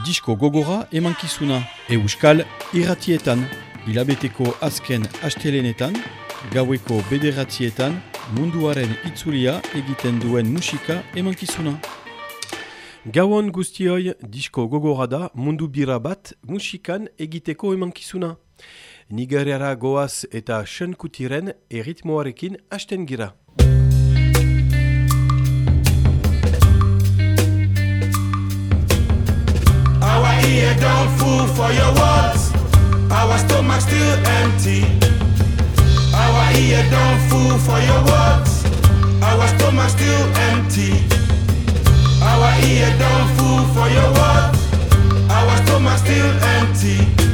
disko gogora emankizuna euskal irratietan, hilabeteko azken astelenetan, gaueko bederatietan, munduaren itzulia egiten duen musika emankizuna. Gauan guztioi disko gogora da mundu bira bat musikan egiteko emankizuna. Nigeriara goaz eta senkutiren erritmoarekin hasten gira. Ear don't fool for your words. Our stomach still empty. Our ear don't fool for your words. Our stomach still empty. Our ear don't fool for your words. Our stomach still empty.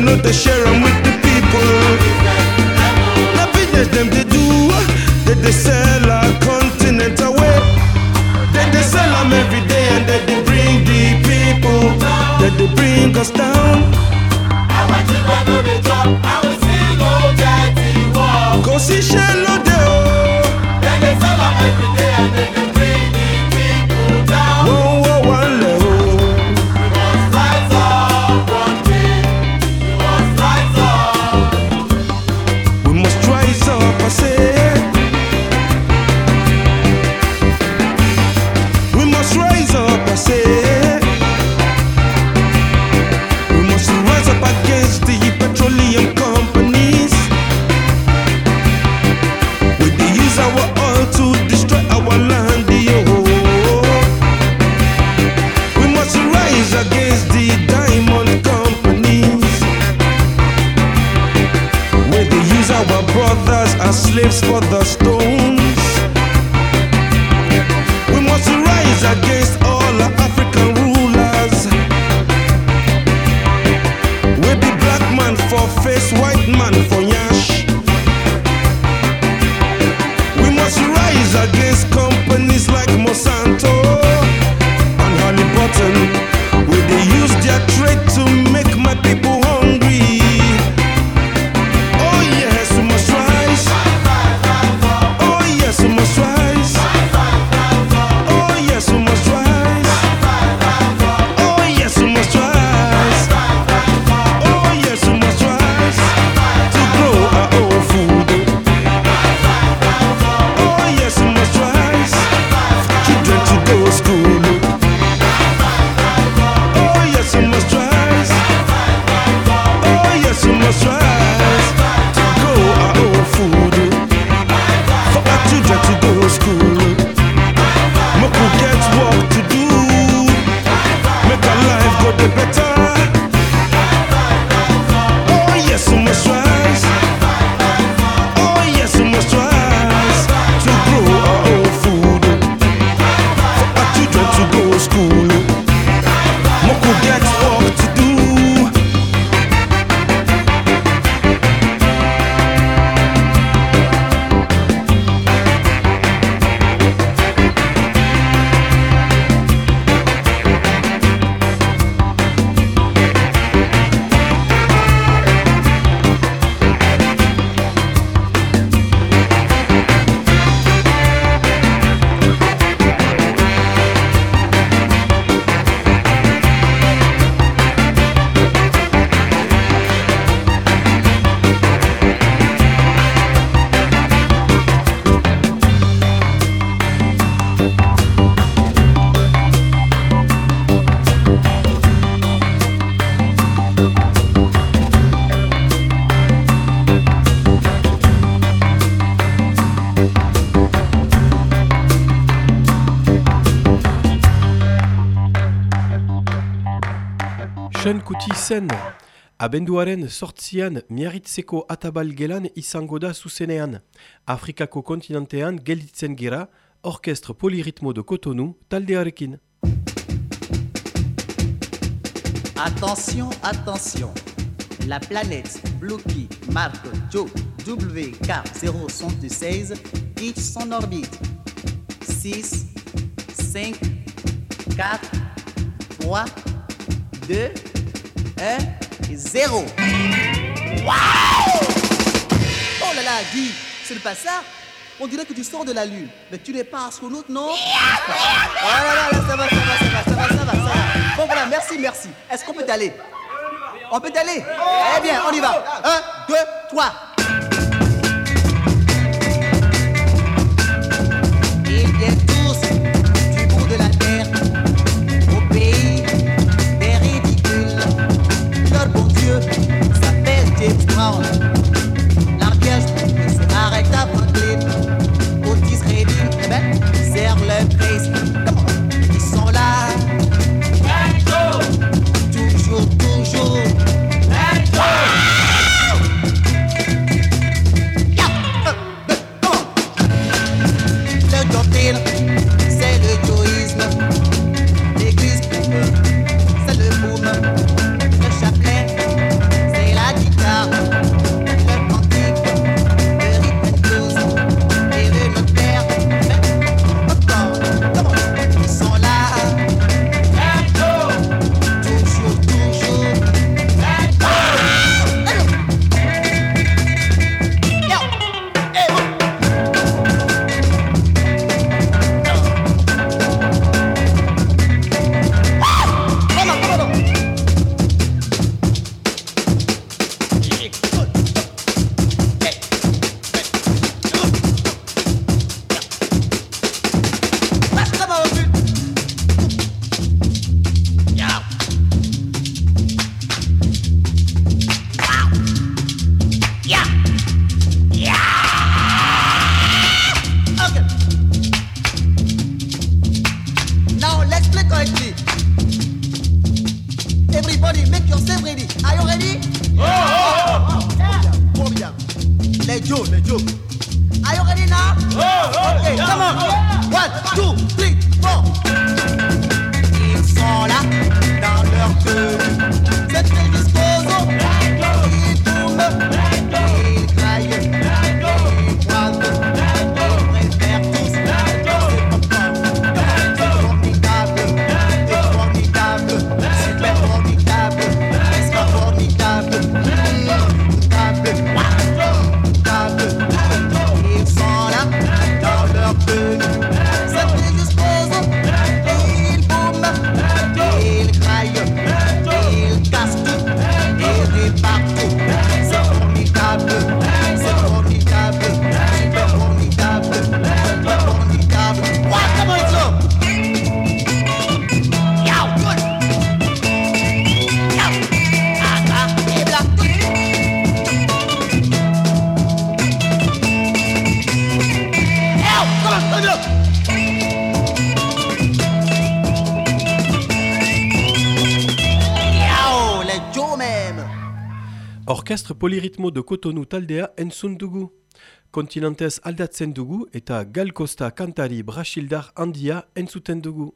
know to share them with the people. The business them they do, they, they sell our continent away. They, they sell them every day and they, they bring the people, that they bring us down. I want you to go to the top, I will see go daddy, Cause he shall for the stones. We must rise against all our African rulers. We be black man for face, white man for yash. We must rise against companies like Sean Kuti zen. Abenduaren sortzian miarritzeko atabal gelan izango da zuzenean. Afrikako kontinentean gelditzen gira, orkestre poliritmo de Cotonou taldearekin. Attention, attention. La planète Blue-Key marque Joe WK076 quitte son orbite. 6, 5, 4, 3, 2, 1, 0. Waouh Oh là là, Guy, c'est pas ça? On dirait que tu sors de la Lune, mais tu n'es pas astronaute, non? Oh là là, là, ça va, ça va, ça va, ça va, ça va, ça va. Bon voilà, merci, merci. Est-ce qu'on peut aller? On peut aller? Eh bien, on y va. Un, deux, trois. James Orkestre polirritmo de Cotonou taldea entzun dugu. Kontinentez aldatzen dugu eta Gal Costa kantari Brasildar handia entzuten dugu.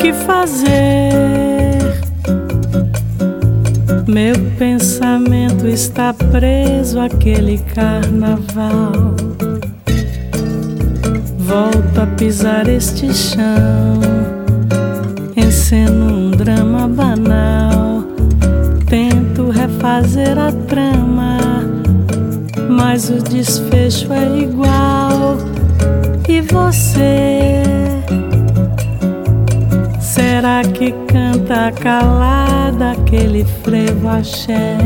que fazer? Meu pensamento está preso àquele carnaval. Volto a pisar este chão, enceno um drama banal. Tento refazer a trama, mas o desfecho é canta calada aquele frevo axé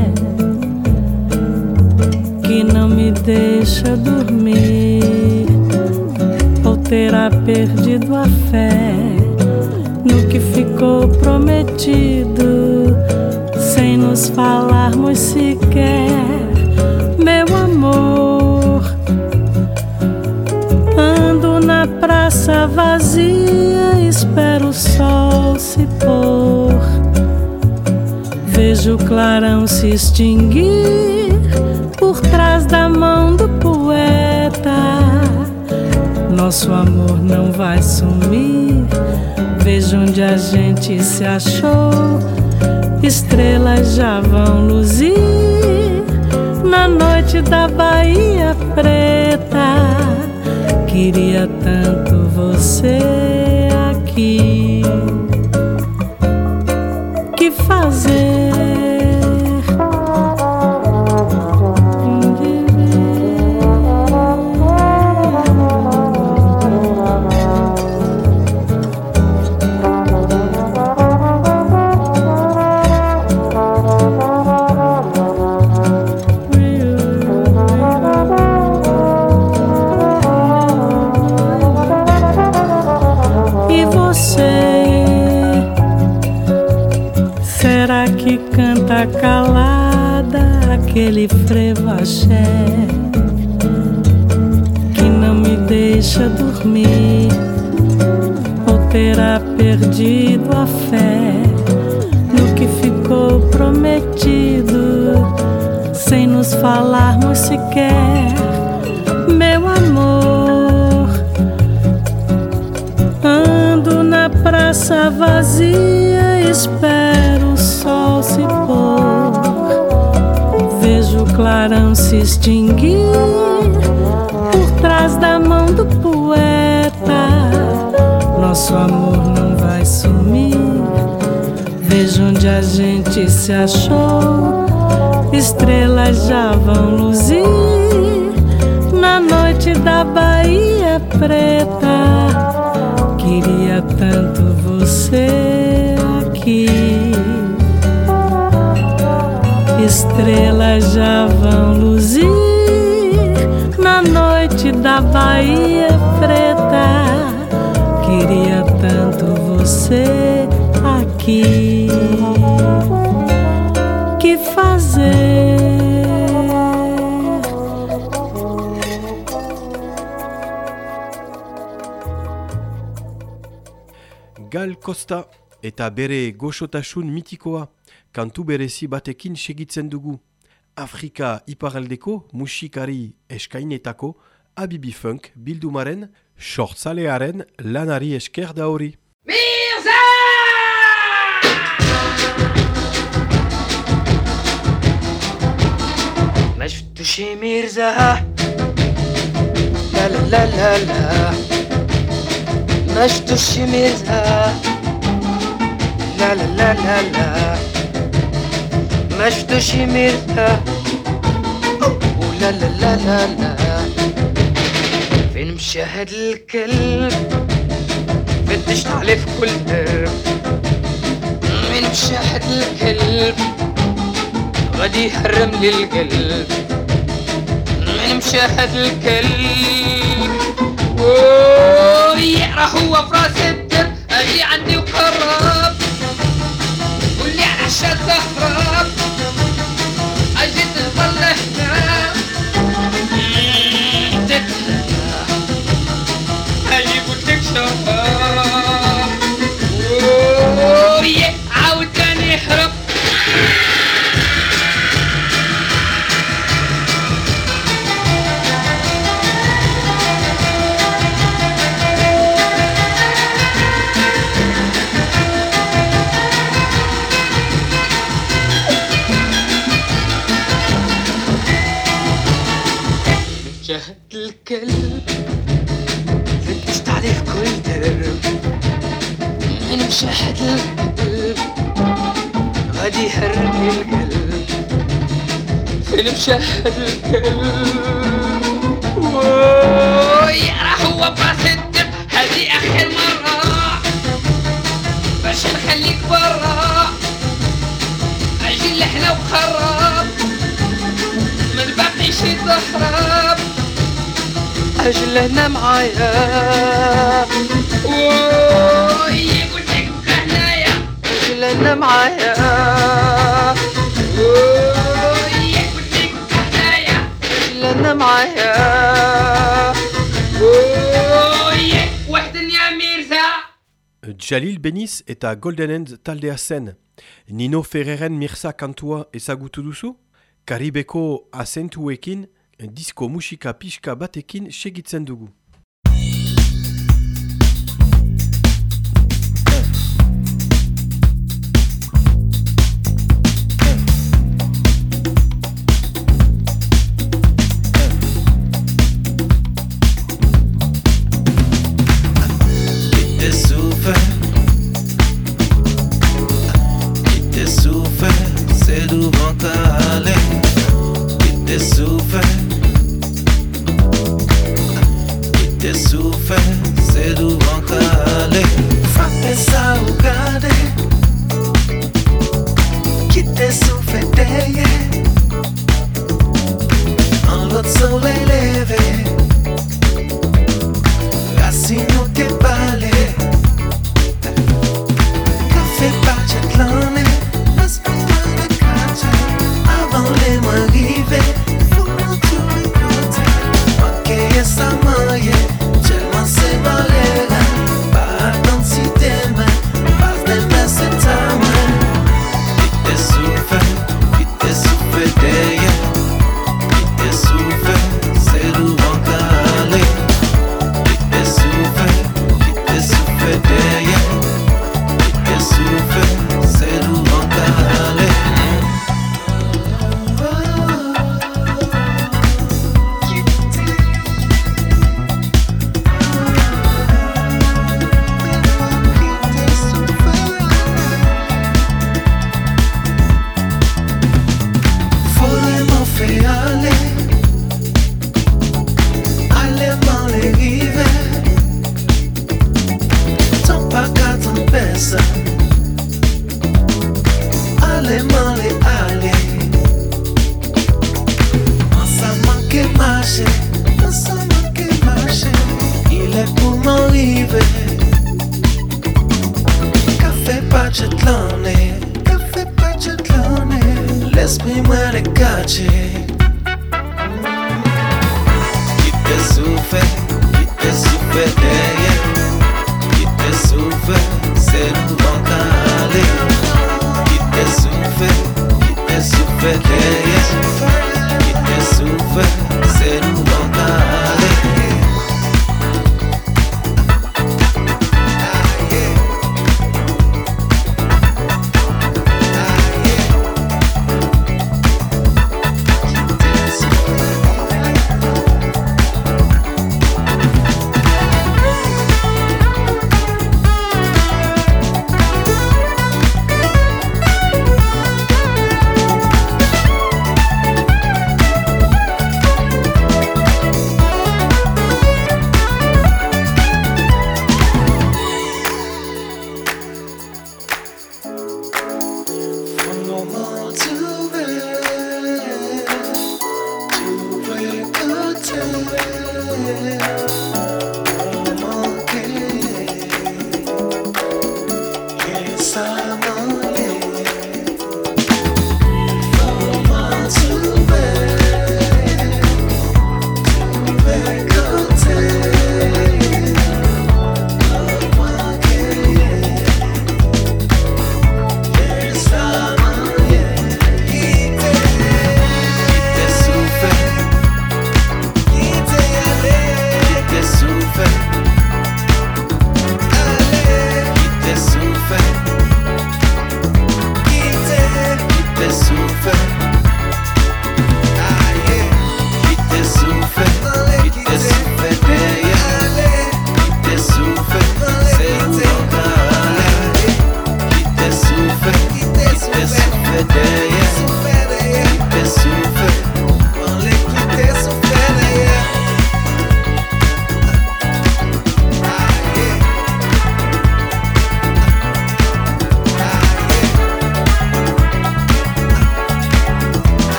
que não me deixa dormir? Ou terá perdido a fé no que ficou prometido, sem nos falarmos sequer, meu amor? Ando na praça vazia, espero o sol Vejo o clarão se extinguir por trás da mão do poeta. Nosso amor não vai sumir. Vejo onde a gente se achou. Estrelas já vão luzir na noite da Bahia Preta. Queria tanto você aqui. Preta. Queria tanto você aqui. Estrelas já vão luzir na noite da Bahia Preta. Queria tanto você Joel Costa eta bere goxotasun mitikoa kantu berezi batekin segitzen dugu. Afrika iparaldeko musikari eskainetako Abibi Funk bildumaren sortzalearen lanari esker da hori. Mirza! Mirza! La la la la la شفتوش ميرزا لا لا لا لا لا. ما شفتوش ميرزا ولا لا لا لا لا. فين مشى هاد الكلب؟ فتشت عليه في كل درب؟ مشى هاد الكلب؟ غادي يحرم لي القلب. من مشاهد الكلب؟ الطبيعي هو في راسي الدر أجي عندي وقرب. واللي على الشد هرب شهرك ويا هو براس الدم. هذه آخر مرة. باش نخليك برا. أجي لحنا وخرب من شي تهرب. أجي لهنا معايا. ويا قلت لك هنايا. أجي لهنا معايا. اجل هنا معايا وي وحدن يا ميرزا Jalil Beniz eta Golden End taldea zen. Nino Ferreren Mirza kantua ezagutu duzu? Karibeko azentuekin, disko musika pixka batekin segitzen dugu. baby Cafe pacetlane Cafe pacetlane Lesbi mă sufe, Chite te sufe suflet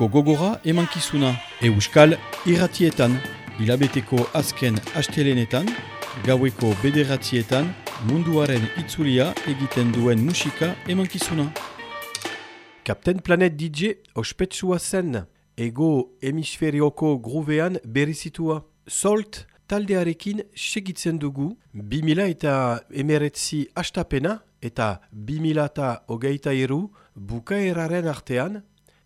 disko gogora emankizuna euskal irratietan, hilabeteko azken astelenetan, gaueko bederatzietan, munduaren itzulia egiten duen musika emankizuna. Captain Planet DJ ospetsua zen, ego hemisferioko gruvean berizitua. Solt taldearekin segitzen dugu, 2000 eta emeretzi astapena eta 2000 eta hogeita eru bukaeraren artean,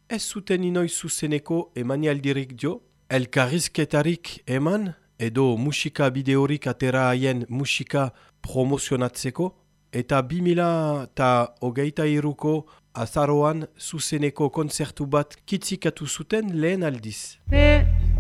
ez zuten inoiz zuzeneko emanialdirik jo, elkarrizketarik eman edo musika bideorik atera haien musika promozionatzeko, eta 2000 eta hogeita iruko azaroan zuzeneko konzertu bat kitzikatu zuten lehen aldiz. E, e,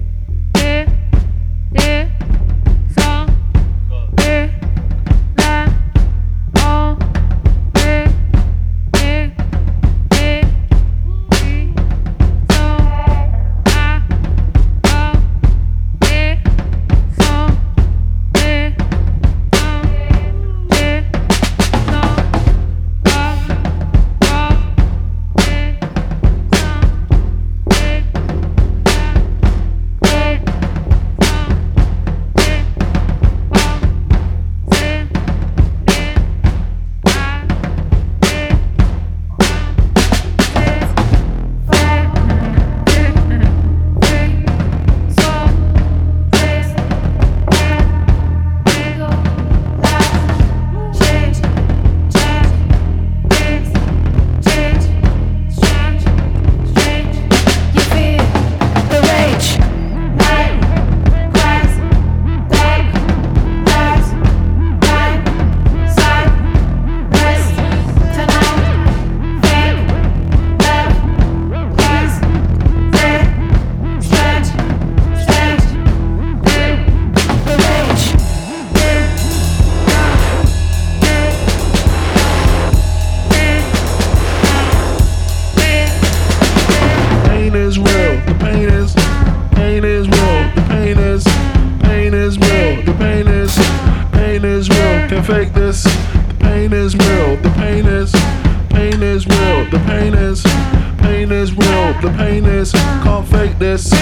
Can't fake this. The pain is real. The pain is, pain is real. The pain is, pain is real. The pain is, can't fake this.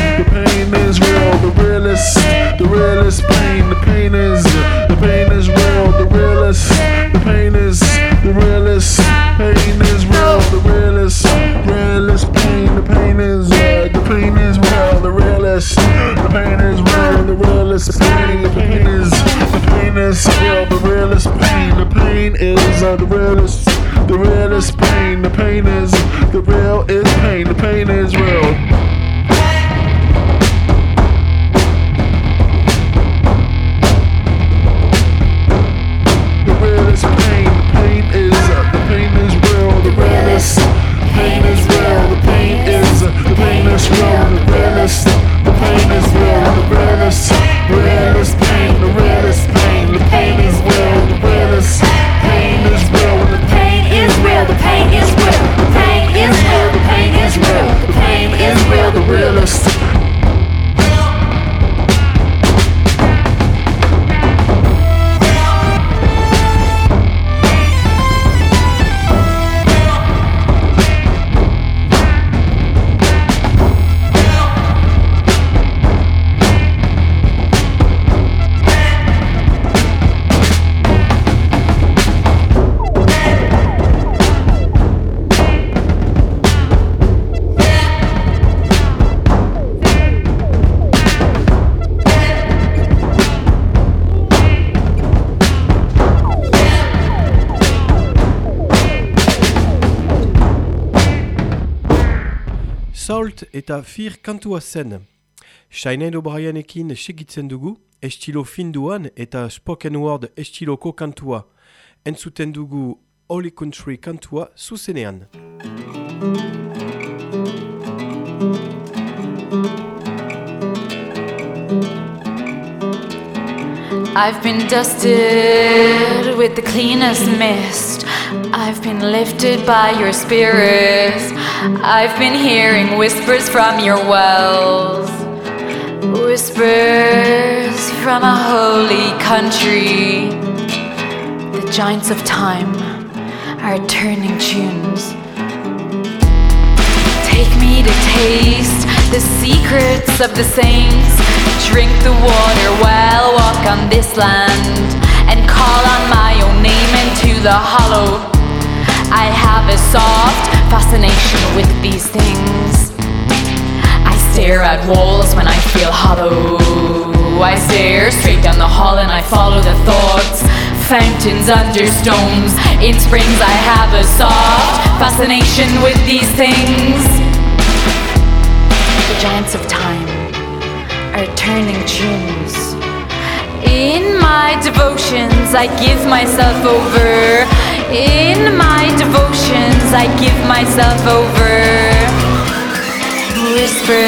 Eta fir kantua zen. Sinead O'Brienekin segitzen dugu, estilo finduan eta spoken word estiloko kantua. Entzuten dugu Holy Country kantua zuzenean. I've been dusted with the cleanest mist. I've been lifted by your spirit. I've been hearing whispers from your wells. Whispers from a holy country. The giants of time are turning tunes. Take me to taste the secrets of the saints. Drink the water well, walk on this land, and call on my own name into the hollow. I have a soft fascination with these things. I stare at walls when I feel hollow. I stare straight down the hall and I follow the thoughts. Fountains under stones. In springs, I have a soft fascination with these things. Giants of time are turning tunes. In my devotions, I give myself over. In my devotions, I give myself over. Whispers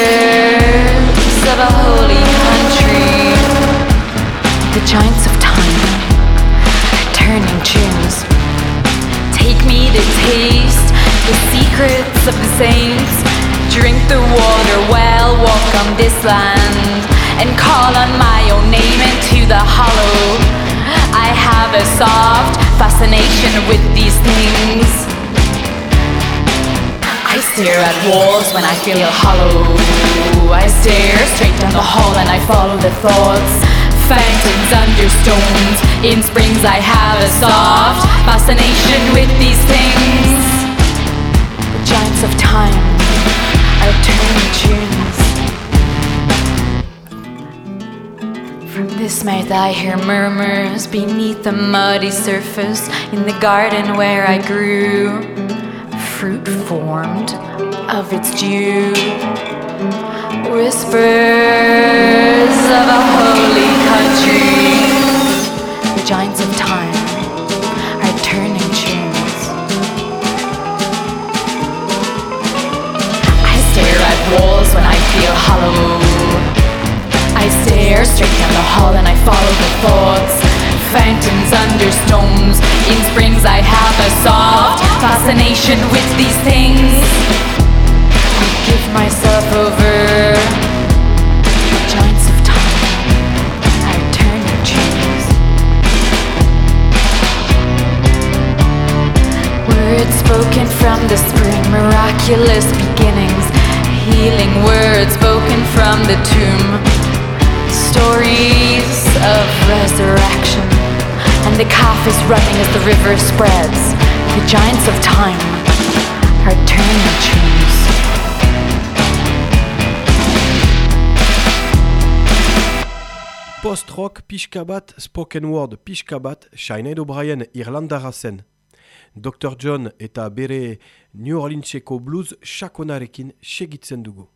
of a holy country. The giants of time are turning tunes. Take me to taste the secrets of the saints. Drink the water well, walk on this land, and call on my own name into the hollow. I have a soft fascination with these things. I stare at walls when I feel hollow. I stare straight down the hall and I follow the thoughts. Fountains under stones. In springs, I have a soft fascination with these things. The giants of time tunes. From this mouth, I hear murmurs beneath the muddy surface in the garden where I grew. Fruit formed of its dew. Whispers of a holy country. The giants of time I stare straight down the hall and I follow the thoughts. Fountains under stones. In springs, I have a soft fascination with these things. I give myself over. Of time. Words spoken from the spring, miraculous beginnings. Healing words spoken from the tomb. Stories of resurrection. And the calf is running as the river spreads. The giants of time are turning tunes. Post-rock pixka bat, spoken word pixka bat, Sinead O'Brien Irlandara zen. Dr. John eta bere New Orleanseko blues sakonarekin segitzen dugu.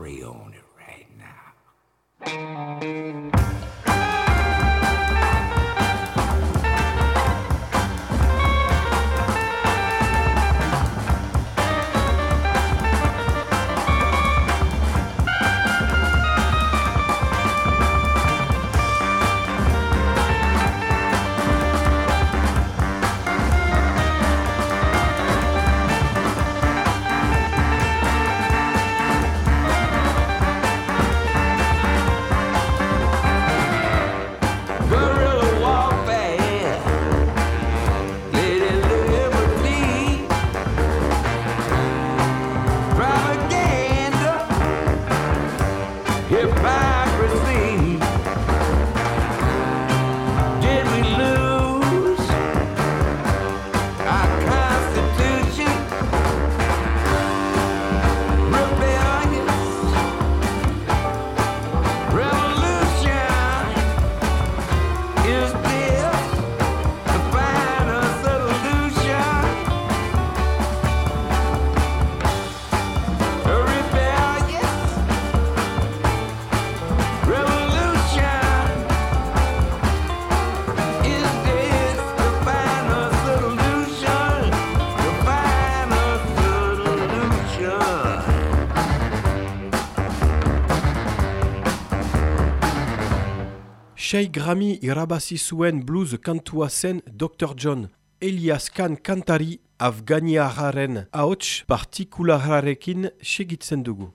Pray on Sei Grammy irabazi zuen blues kantua zen Dr. John. Elias Khan kantari Afganiararen ahots partikulararekin segitzen dugu.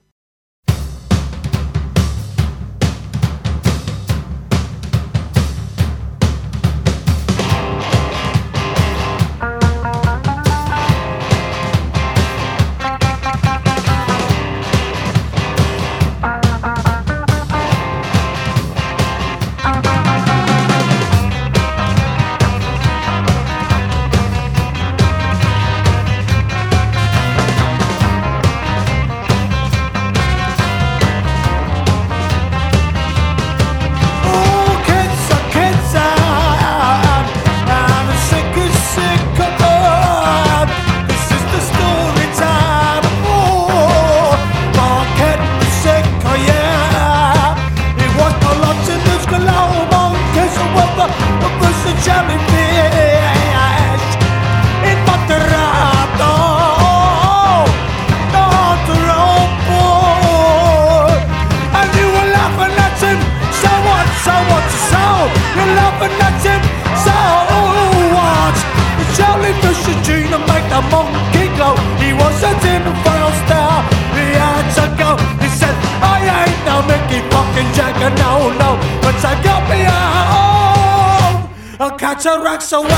Home A rock so I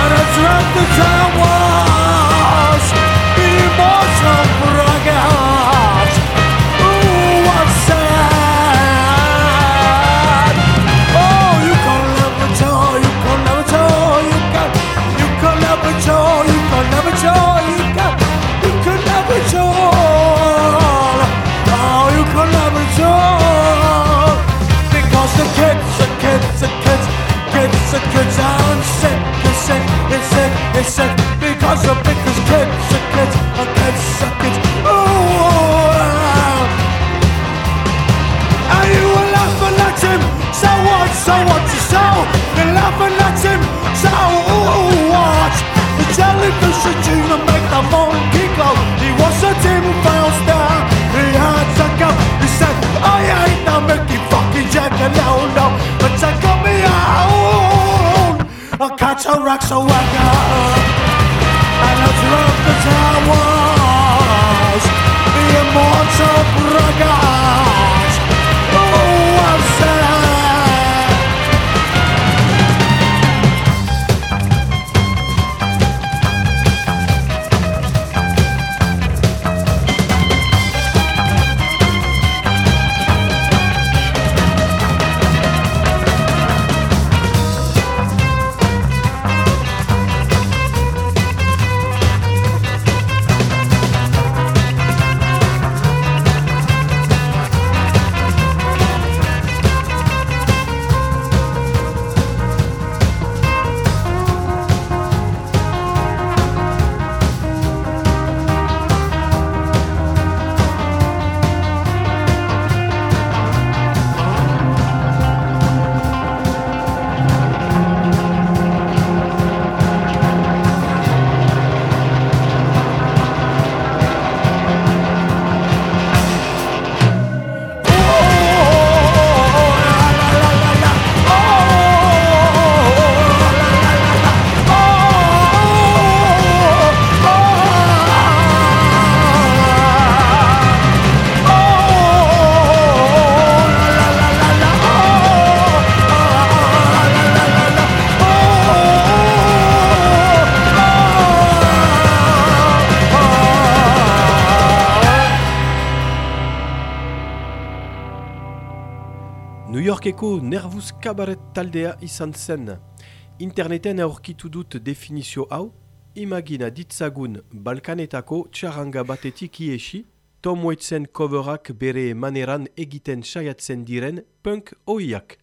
and I dreamt the town The the the the. Oh, you laughing at him. So what? So what? So you're laughing at him. So what? The jellyfish make the. He was a. He had. He said, I ain't no Mickey fucking me out. A cataract so I got. Immortal braggart. Yorkeko Nervous Cabaret taldea izan zen. Interneten aurkitu dut definizio hau, imagina ditzagun Balkanetako txaranga batetik iesi, Tom Waitsen coverak bere maneran egiten saiatzen diren punk oiak.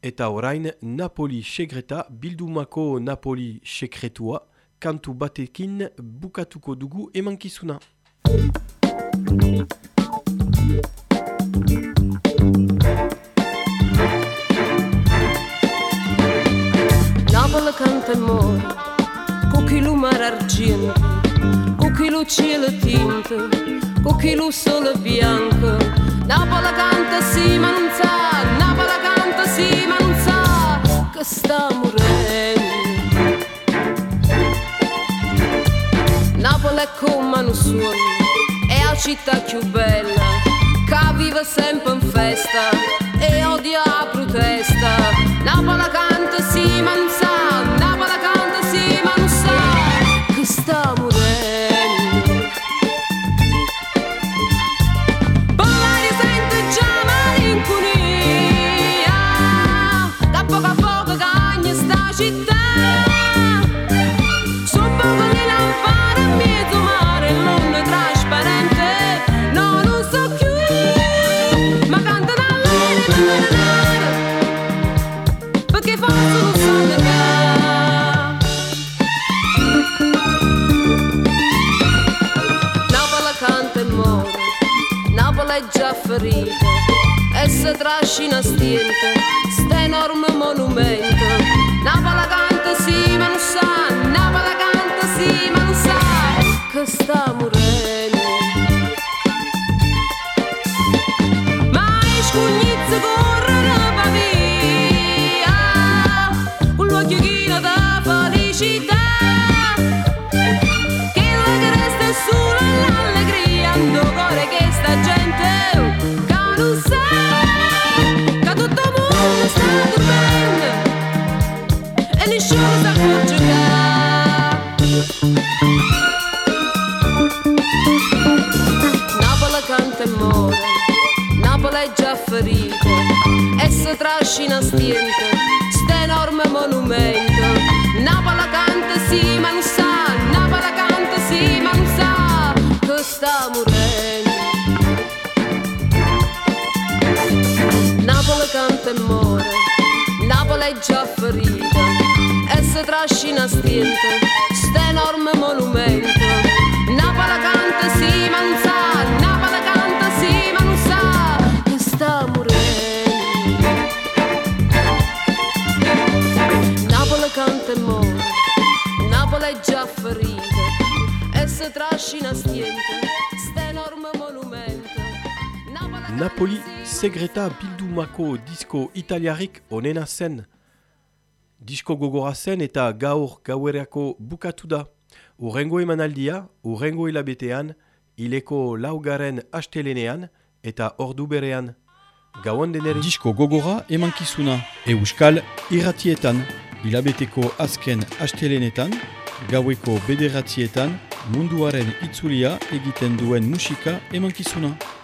Eta orain Napoli segreta bildumako Napoli sekretua kantu batekin bukatuko dugu emankizuna. canta mor Cu chilu mar argint Cu chilu cielo tinte Cu chilu sole bianco. Napola canta si ma non sa Napola canta si ma non sa Che sta morendo Napola è come un suono, È la città più bella Che vive sempre in festa E odia la protesta Napola canta si ma non sa è già ferita E si trascina stiente Sta enorme monumento. Napoli canta sì ma non sa Napoli canta sì ma non sa Che sta morendo. Napoli canta e muore Napoli è già ferita E si trascina stiente e si trascina stiente, sta enorme monumento. Napoli segreta bildumako disko italiarik onena zen. Disko gogora zen eta gaur gauerako bukatu da. Urrengo emanaldia, urrengo hilabetean, hileko laugaren astelenean eta ordu berean. Gauan deneri. Disko gogora emankizuna euskal irratietan, hilabeteko azken astelenetan, gaueko bederatzietan, munduaren itzulia egiten duen musika emankizuna.